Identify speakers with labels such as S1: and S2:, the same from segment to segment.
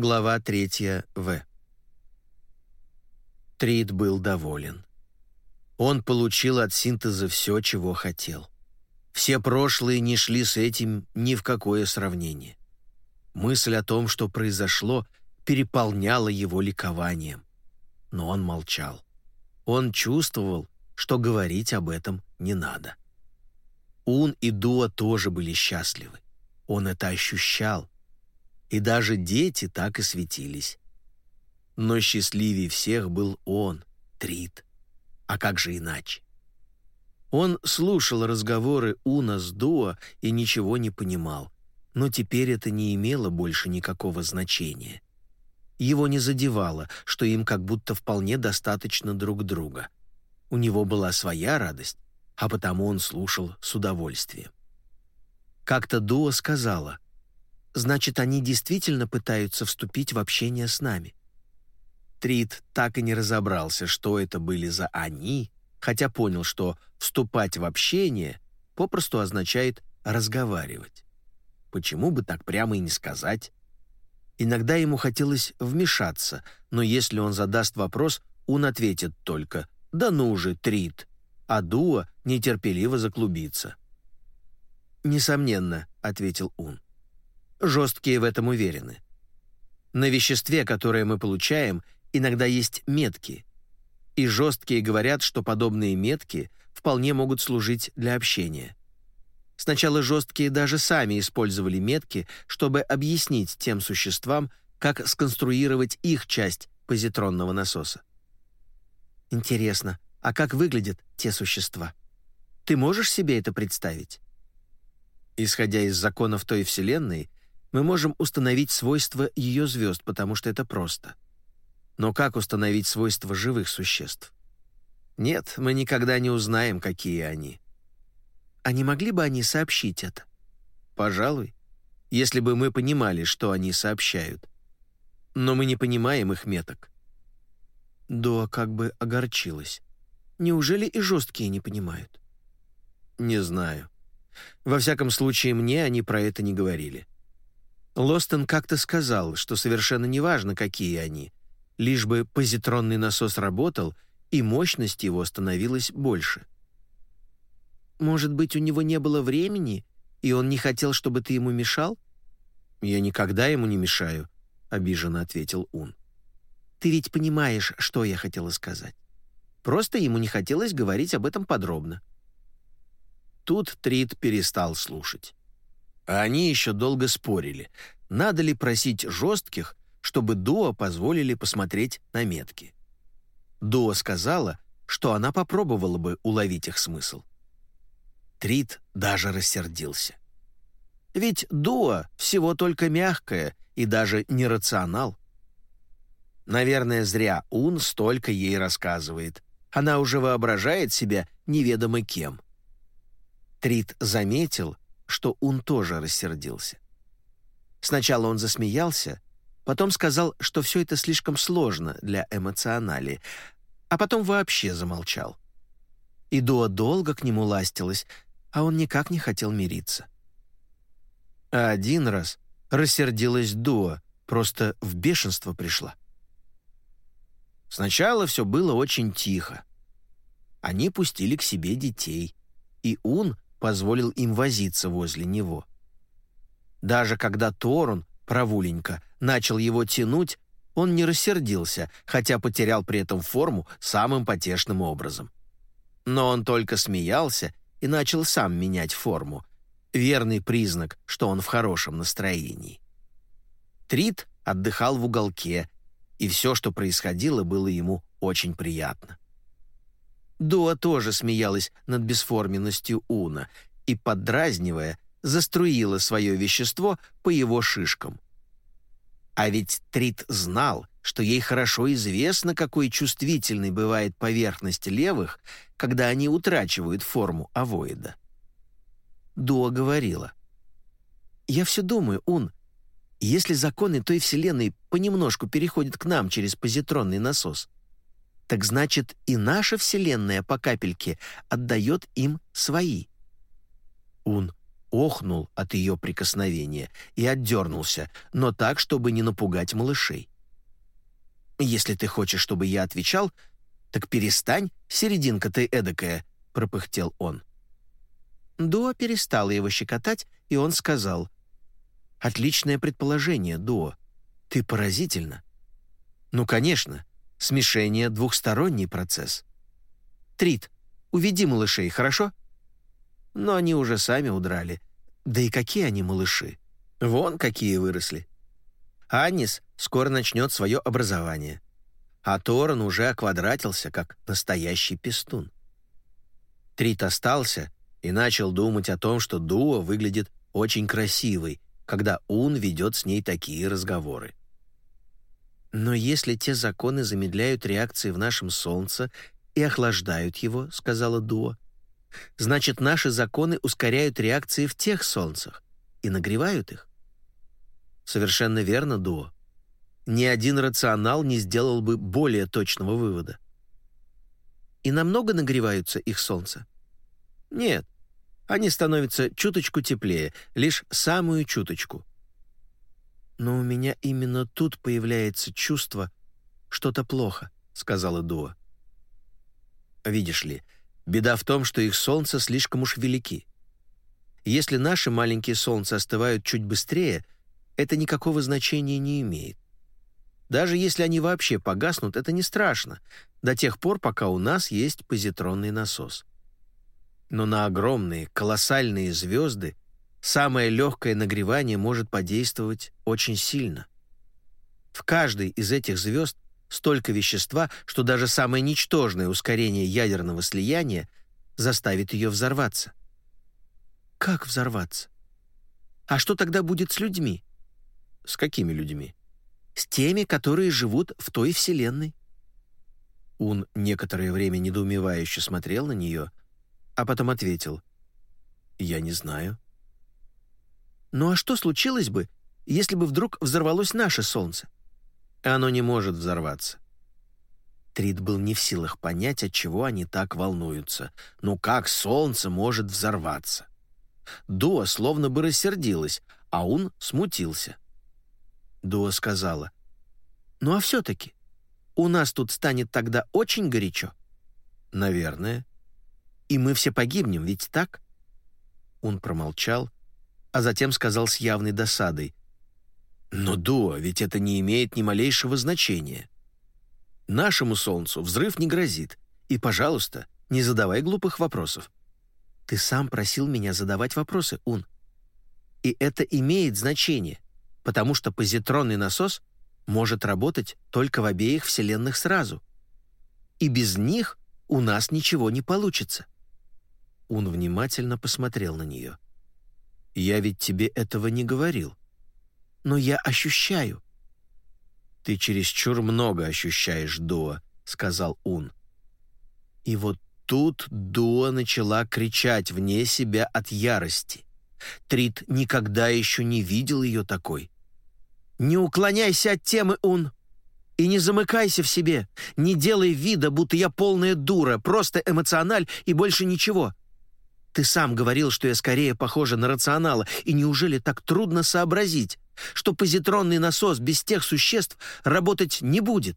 S1: Глава 3 В. Трид был доволен. Он получил от синтеза все, чего хотел. Все прошлые не шли с этим ни в какое сравнение. Мысль о том, что произошло, переполняла его ликованием. Но он молчал. Он чувствовал, что говорить об этом не надо. Ун и Дуа тоже были счастливы. Он это ощущал. И даже дети так и светились. Но счастливее всех был он, Трит. А как же иначе? Он слушал разговоры Уна с Дуа и ничего не понимал, но теперь это не имело больше никакого значения. Его не задевало, что им как будто вполне достаточно друг друга. У него была своя радость, а потому он слушал с удовольствием. Как-то Дуа сказала, «Значит, они действительно пытаются вступить в общение с нами». Трид так и не разобрался, что это были за «они», хотя понял, что вступать в общение попросту означает разговаривать. Почему бы так прямо и не сказать? Иногда ему хотелось вмешаться, но если он задаст вопрос, он ответит только «Да ну же, Трид!» а Дуа нетерпеливо заклубится. «Несомненно», — ответил он. «Жесткие в этом уверены. На веществе, которое мы получаем, иногда есть метки, и жесткие говорят, что подобные метки вполне могут служить для общения. Сначала жесткие даже сами использовали метки, чтобы объяснить тем существам, как сконструировать их часть позитронного насоса. Интересно, а как выглядят те существа? Ты можешь себе это представить? Исходя из законов той Вселенной, мы можем установить свойства ее звезд, потому что это просто — но как установить свойства живых существ? Нет, мы никогда не узнаем, какие они. А не могли бы они сообщить это? Пожалуй, если бы мы понимали, что они сообщают. Но мы не понимаем их меток. Доа как бы огорчилась. Неужели и жесткие не понимают? Не знаю. Во всяком случае, мне они про это не говорили. Лостон как-то сказал, что совершенно неважно, какие они, лишь бы позитронный насос работал, и мощность его становилась больше. «Может быть, у него не было времени, и он не хотел, чтобы ты ему мешал?» «Я никогда ему не мешаю», — обиженно ответил он. «Ты ведь понимаешь, что я хотела сказать. Просто ему не хотелось говорить об этом подробно». Тут Трид перестал слушать. А они еще долго спорили, надо ли просить жестких, чтобы Дуа позволили посмотреть на метки. Дуа сказала, что она попробовала бы уловить их смысл. Трит даже рассердился. Ведь Дуа всего только мягкая и даже нерационал. Наверное, зря Ун столько ей рассказывает. Она уже воображает себя неведомо кем. Трит заметил, что Ун тоже рассердился. Сначала он засмеялся, Потом сказал, что все это слишком сложно для эмоционали, а потом вообще замолчал. И Дуа долго к нему ластилась, а он никак не хотел мириться. А один раз рассердилась Дуа, просто в бешенство пришла. Сначала все было очень тихо. Они пустили к себе детей, и Ун позволил им возиться возле него. Даже когда Торун Правуленько начал его тянуть, он не рассердился, хотя потерял при этом форму самым потешным образом. Но он только смеялся и начал сам менять форму. Верный признак, что он в хорошем настроении. Трит отдыхал в уголке, и все, что происходило, было ему очень приятно. Дуа тоже смеялась над бесформенностью Уна и, поддразнивая, заструила свое вещество по его шишкам. А ведь Трит знал, что ей хорошо известно, какой чувствительной бывает поверхность левых, когда они утрачивают форму овоида. Дуа говорила. «Я все думаю, Ун, если законы той Вселенной понемножку переходят к нам через позитронный насос, так значит и наша Вселенная по капельке отдает им свои». Ун охнул от ее прикосновения и отдернулся, но так, чтобы не напугать малышей. «Если ты хочешь, чтобы я отвечал, так перестань, серединка ты эдакая», — пропыхтел он. Дуа перестала его щекотать, и он сказал, «Отличное предположение, Дуо. Ты поразительно». «Ну, конечно, смешение — двухсторонний процесс». «Трит, уведи малышей, хорошо?» Но они уже сами удрали. Да и какие они малыши? Вон какие выросли. Аннис скоро начнет свое образование. А Торан уже оквадратился, как настоящий пестун. Трит остался и начал думать о том, что Дуо выглядит очень красивой, когда Ун ведет с ней такие разговоры. «Но если те законы замедляют реакции в нашем Солнце и охлаждают его», — сказала Дуо, значит, наши законы ускоряют реакции в тех Солнцах и нагревают их. Совершенно верно, Дуо. Ни один рационал не сделал бы более точного вывода. И намного нагреваются их Солнца? Нет, они становятся чуточку теплее, лишь самую чуточку. Но у меня именно тут появляется чувство «что-то плохо», — сказала Дуа. Видишь ли, беда в том, что их солнца слишком уж велики. Если наши маленькие солнца остывают чуть быстрее, это никакого значения не имеет. Даже если они вообще погаснут, это не страшно, до тех пор, пока у нас есть позитронный насос но на огромные, колоссальные звезды самое легкое нагревание может подействовать очень сильно. В каждой из этих звезд столько вещества, что даже самое ничтожное ускорение ядерного слияния заставит ее взорваться. Как взорваться? А что тогда будет с людьми? С какими людьми? С теми, которые живут в той вселенной. Он некоторое время недоумевающе смотрел на нее, а потом ответил. «Я не знаю». «Ну а что случилось бы, если бы вдруг взорвалось наше Солнце?» «Оно не может взорваться». Трид был не в силах понять, от чего они так волнуются. Ну как Солнце может взорваться? Дуа словно бы рассердилась, а он смутился. Дуа сказала, «Ну а все-таки, у нас тут станет тогда очень горячо». «Наверное», и мы все погибнем, ведь так?» Он промолчал, а затем сказал с явной досадой. «Но, Дуа, ведь это не имеет ни малейшего значения. Нашему Солнцу взрыв не грозит, и, пожалуйста, не задавай глупых вопросов. Ты сам просил меня задавать вопросы, Ун. И это имеет значение, потому что позитронный насос может работать только в обеих вселенных сразу. И без них у нас ничего не получится. Он внимательно посмотрел на нее. «Я ведь тебе этого не говорил. Но я ощущаю». «Ты чересчур много ощущаешь, Дуа», — сказал он. И вот тут Дуа начала кричать вне себя от ярости. Трит никогда еще не видел ее такой. «Не уклоняйся от темы, Ун!» И не замыкайся в себе, не делай вида, будто я полная дура, просто эмоциональ и больше ничего. Ты сам говорил, что я скорее похожа на рационала, и неужели так трудно сообразить, что позитронный насос без тех существ работать не будет?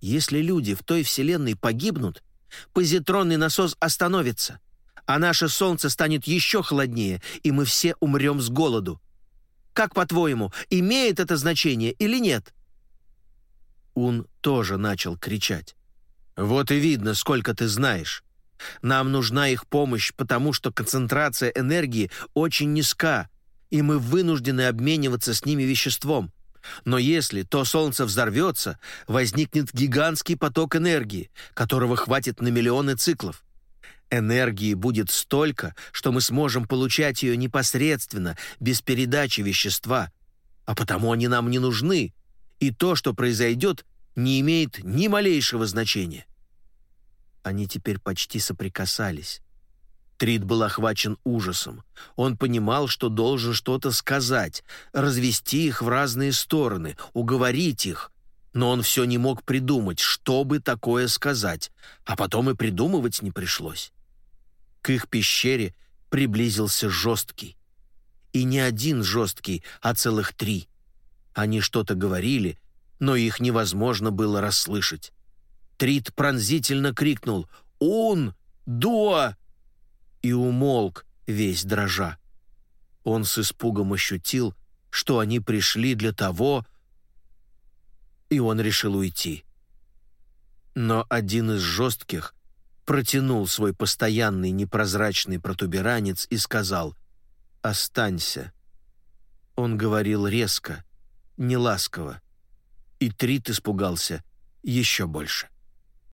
S1: Если люди в той вселенной погибнут, позитронный насос остановится, а наше Солнце станет еще холоднее, и мы все умрем с голоду. Как, по-твоему, имеет это значение или нет?» Он тоже начал кричать. «Вот и видно, сколько ты знаешь. Нам нужна их помощь, потому что концентрация энергии очень низка, и мы вынуждены обмениваться с ними веществом. Но если то Солнце взорвется, возникнет гигантский поток энергии, которого хватит на миллионы циклов. Энергии будет столько, что мы сможем получать ее непосредственно, без передачи вещества. А потому они нам не нужны, и то, что произойдет, не имеет ни малейшего значения. Они теперь почти соприкасались. Трид был охвачен ужасом. Он понимал, что должен что-то сказать, развести их в разные стороны, уговорить их. Но он все не мог придумать, что бы такое сказать, а потом и придумывать не пришлось. К их пещере приблизился жесткий, и не один жесткий, а целых три. Они что-то говорили, но их невозможно было расслышать. Трит пронзительно крикнул «Ун! Дуа!» и умолк, весь дрожа. Он с испугом ощутил, что они пришли для того, и он решил уйти. Но один из жестких протянул свой постоянный непрозрачный протуберанец и сказал «Останься». Он говорил резко, неласково, и Трит испугался еще больше.